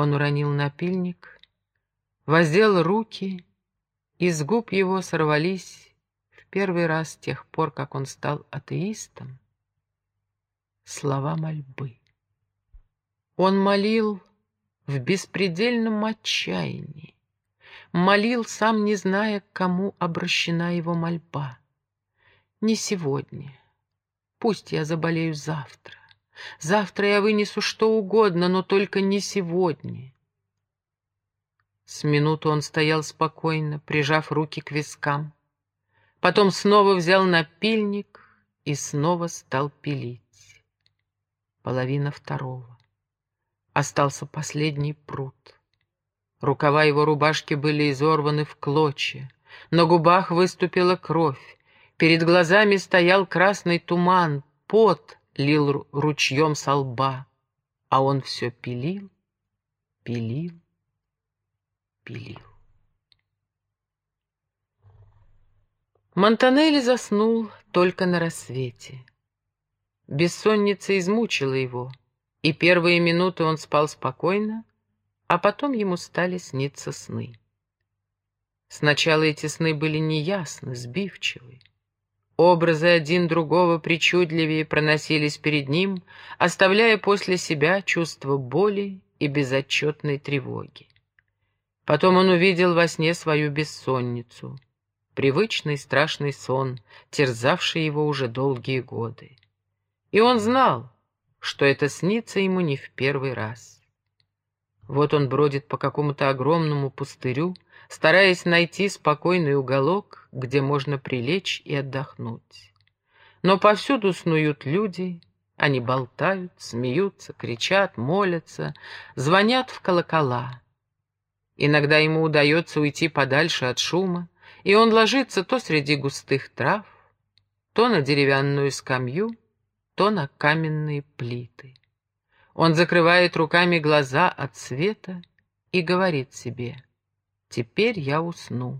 Он уронил напильник, воздел руки, и с губ его сорвались в первый раз с тех пор, как он стал атеистом, слова мольбы. Он молил в беспредельном отчаянии, молил, сам не зная, к кому обращена его мольба. Не сегодня, пусть я заболею завтра. Завтра я вынесу что угодно, но только не сегодня. С минуту он стоял спокойно, прижав руки к вискам. Потом снова взял напильник и снова стал пилить. Половина второго. Остался последний пруд. Рукава его рубашки были изорваны в клочья. На губах выступила кровь. Перед глазами стоял красный туман, пот лил ручьем со лба, а он все пилил, пилил, пилил. Монтанелли заснул только на рассвете. Бессонница измучила его, и первые минуты он спал спокойно, а потом ему стали сниться сны. Сначала эти сны были неясны, сбивчивы. Образы один другого причудливее проносились перед ним, оставляя после себя чувство боли и безотчетной тревоги. Потом он увидел во сне свою бессонницу, привычный страшный сон, терзавший его уже долгие годы. И он знал, что это снится ему не в первый раз. Вот он бродит по какому-то огромному пустырю, стараясь найти спокойный уголок, где можно прилечь и отдохнуть. Но повсюду снуют люди, они болтают, смеются, кричат, молятся, звонят в колокола. Иногда ему удается уйти подальше от шума, и он ложится то среди густых трав, то на деревянную скамью, то на каменные плиты. Он закрывает руками глаза от света и говорит себе — Теперь я усну.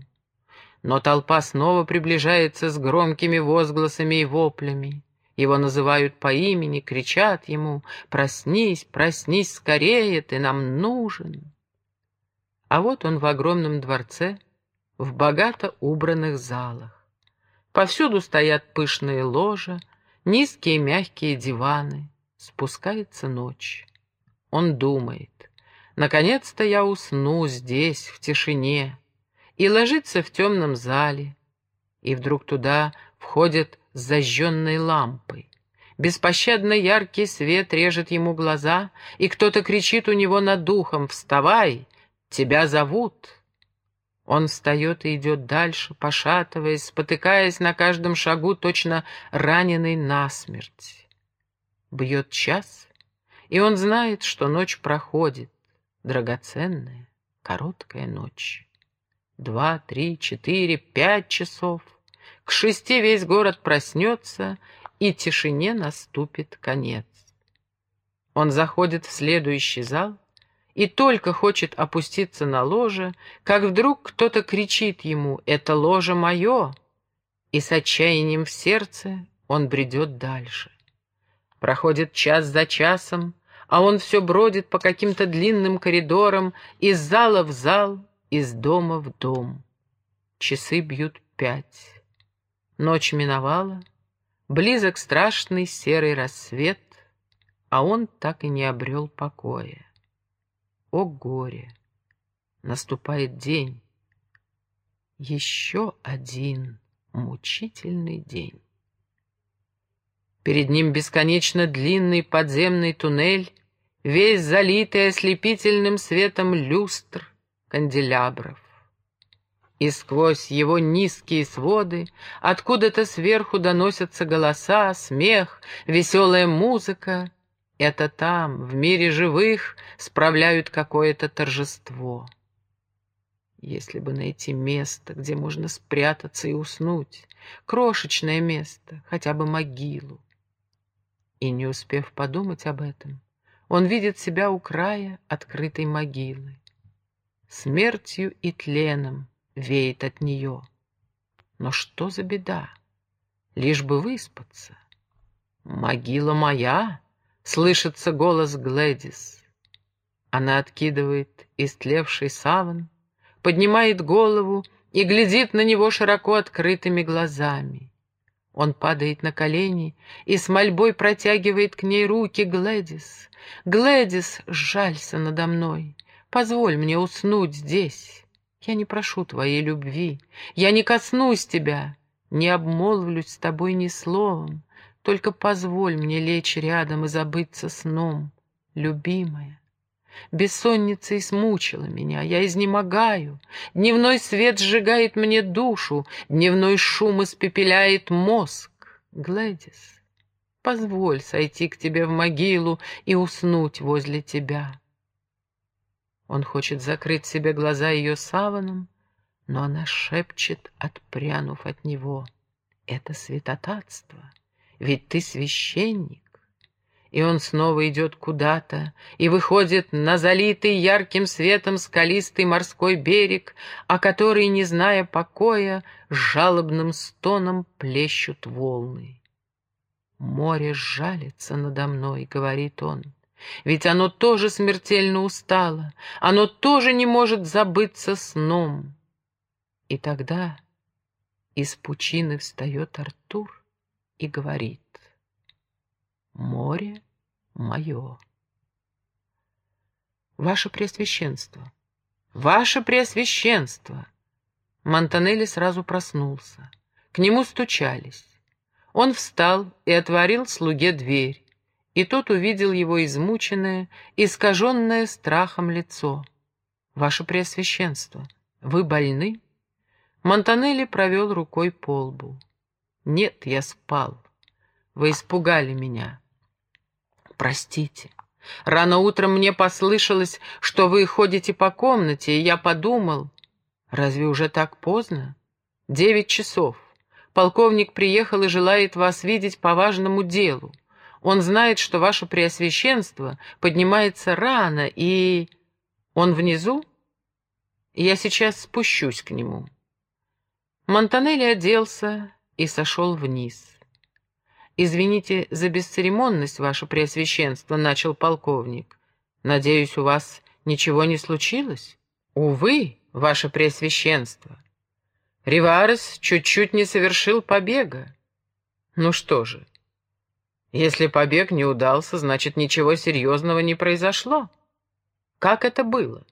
Но толпа снова приближается с громкими возгласами и воплями. Его называют по имени, кричат ему «Проснись, проснись скорее, ты нам нужен!» А вот он в огромном дворце, в богато убранных залах. Повсюду стоят пышные ложа, низкие мягкие диваны. Спускается ночь. Он думает. Наконец-то я усну здесь, в тишине, и ложится в темном зале. И вдруг туда входят с зажженной лампой. Беспощадно яркий свет режет ему глаза, и кто-то кричит у него над духом «Вставай! Тебя зовут!» Он встает и идет дальше, пошатываясь, спотыкаясь на каждом шагу, точно раненый насмерть. Бьет час, и он знает, что ночь проходит драгоценная, короткая ночь. Два, три, четыре, пять часов. К шести весь город проснется, и тишине наступит конец. Он заходит в следующий зал и только хочет опуститься на ложе, как вдруг кто-то кричит ему «Это ложе мое!» И с отчаянием в сердце он бредет дальше. Проходит час за часом, а он все бродит по каким-то длинным коридорам, из зала в зал, из дома в дом. Часы бьют пять. Ночь миновала, близок страшный серый рассвет, а он так и не обрел покоя. О горе! Наступает день. Еще один мучительный день. Перед ним бесконечно длинный подземный туннель, весь залитый ослепительным светом люстр канделябров. И сквозь его низкие своды откуда-то сверху доносятся голоса, смех, веселая музыка. Это там, в мире живых, справляют какое-то торжество. Если бы найти место, где можно спрятаться и уснуть, крошечное место, хотя бы могилу. И не успев подумать об этом, он видит себя у края открытой могилы. Смертью и тленом веет от нее. Но что за беда? Лишь бы выспаться. «Могила моя!» — слышится голос Глэдис. Она откидывает истлевший саван, поднимает голову и глядит на него широко открытыми глазами. Он падает на колени и с мольбой протягивает к ней руки Глэдис. «Глэдис, жалься надо мной, позволь мне уснуть здесь. Я не прошу твоей любви, я не коснусь тебя, не обмолвлюсь с тобой ни словом, только позволь мне лечь рядом и забыться сном, любимая. Бессонница измучила меня, я изнемогаю. Дневной свет сжигает мне душу, дневной шум испепеляет мозг. Глэдис, позволь сойти к тебе в могилу и уснуть возле тебя. Он хочет закрыть себе глаза ее саваном, но она шепчет, отпрянув от него. Это святотатство, ведь ты священник и он снова идет куда-то и выходит на залитый ярким светом скалистый морской берег, о который, не зная покоя, с жалобным стоном плещут волны. «Море жалится надо мной», — говорит он, — «ведь оно тоже смертельно устало, оно тоже не может забыться сном». И тогда из пучины встает Артур и говорит, море мое. Ваше Преосвященство! Ваше Преосвященство! Монтанелли сразу проснулся. К нему стучались. Он встал и отворил слуге дверь, и тот увидел его измученное, искаженное страхом лицо. «Ваше Преосвященство, вы больны?» Монтанелли провел рукой по лбу. «Нет, я спал. Вы испугали меня простите. Рано утром мне послышалось, что вы ходите по комнате, и я подумал, разве уже так поздно? Девять часов. Полковник приехал и желает вас видеть по важному делу. Он знает, что ваше преосвященство поднимается рано, и... Он внизу? Я сейчас спущусь к нему. Монтанелли оделся и сошел вниз. «Извините за бесцеремонность, ваше преосвященство», — начал полковник. «Надеюсь, у вас ничего не случилось?» «Увы, ваше преосвященство. Риварес чуть-чуть не совершил побега. Ну что же, если побег не удался, значит, ничего серьезного не произошло. Как это было?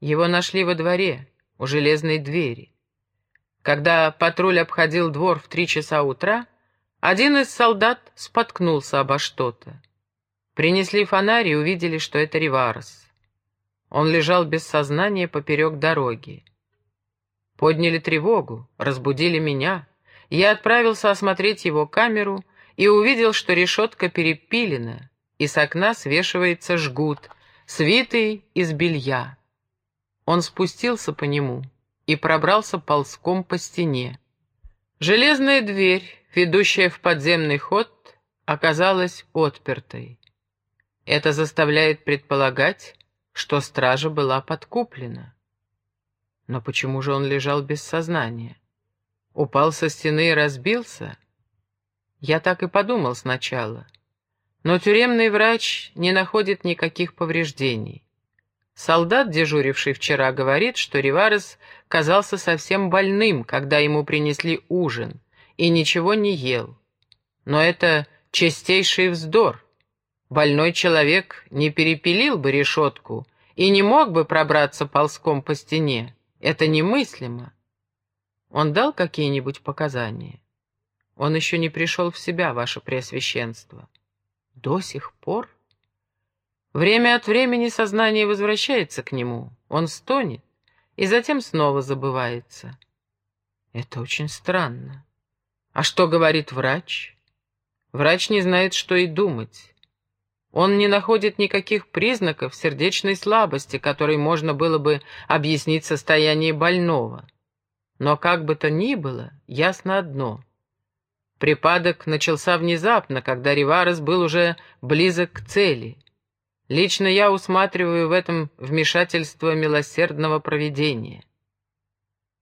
Его нашли во дворе, у железной двери. Когда патруль обходил двор в три часа утра, один из солдат споткнулся обо что-то. Принесли фонарь и увидели, что это Риварес. Он лежал без сознания поперек дороги. Подняли тревогу, разбудили меня. Я отправился осмотреть его камеру и увидел, что решетка перепилена, и с окна свешивается жгут, свитый из белья. Он спустился по нему и пробрался ползком по стене. Железная дверь ведущая в подземный ход, оказалась отпертой. Это заставляет предполагать, что стража была подкуплена. Но почему же он лежал без сознания? Упал со стены и разбился? Я так и подумал сначала. Но тюремный врач не находит никаких повреждений. Солдат, дежуривший вчера, говорит, что Риварес казался совсем больным, когда ему принесли ужин — и ничего не ел. Но это чистейший вздор. Больной человек не перепилил бы решетку и не мог бы пробраться ползком по стене. Это немыслимо. Он дал какие-нибудь показания? Он еще не пришел в себя, ваше Преосвященство. До сих пор? Время от времени сознание возвращается к нему, он стонет и затем снова забывается. Это очень странно. А что говорит врач? Врач не знает, что и думать. Он не находит никаких признаков сердечной слабости, которой можно было бы объяснить состояние больного. Но как бы то ни было, ясно одно. Припадок начался внезапно, когда Риварес был уже близок к цели. Лично я усматриваю в этом вмешательство милосердного провидения.